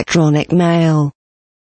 electronic mail.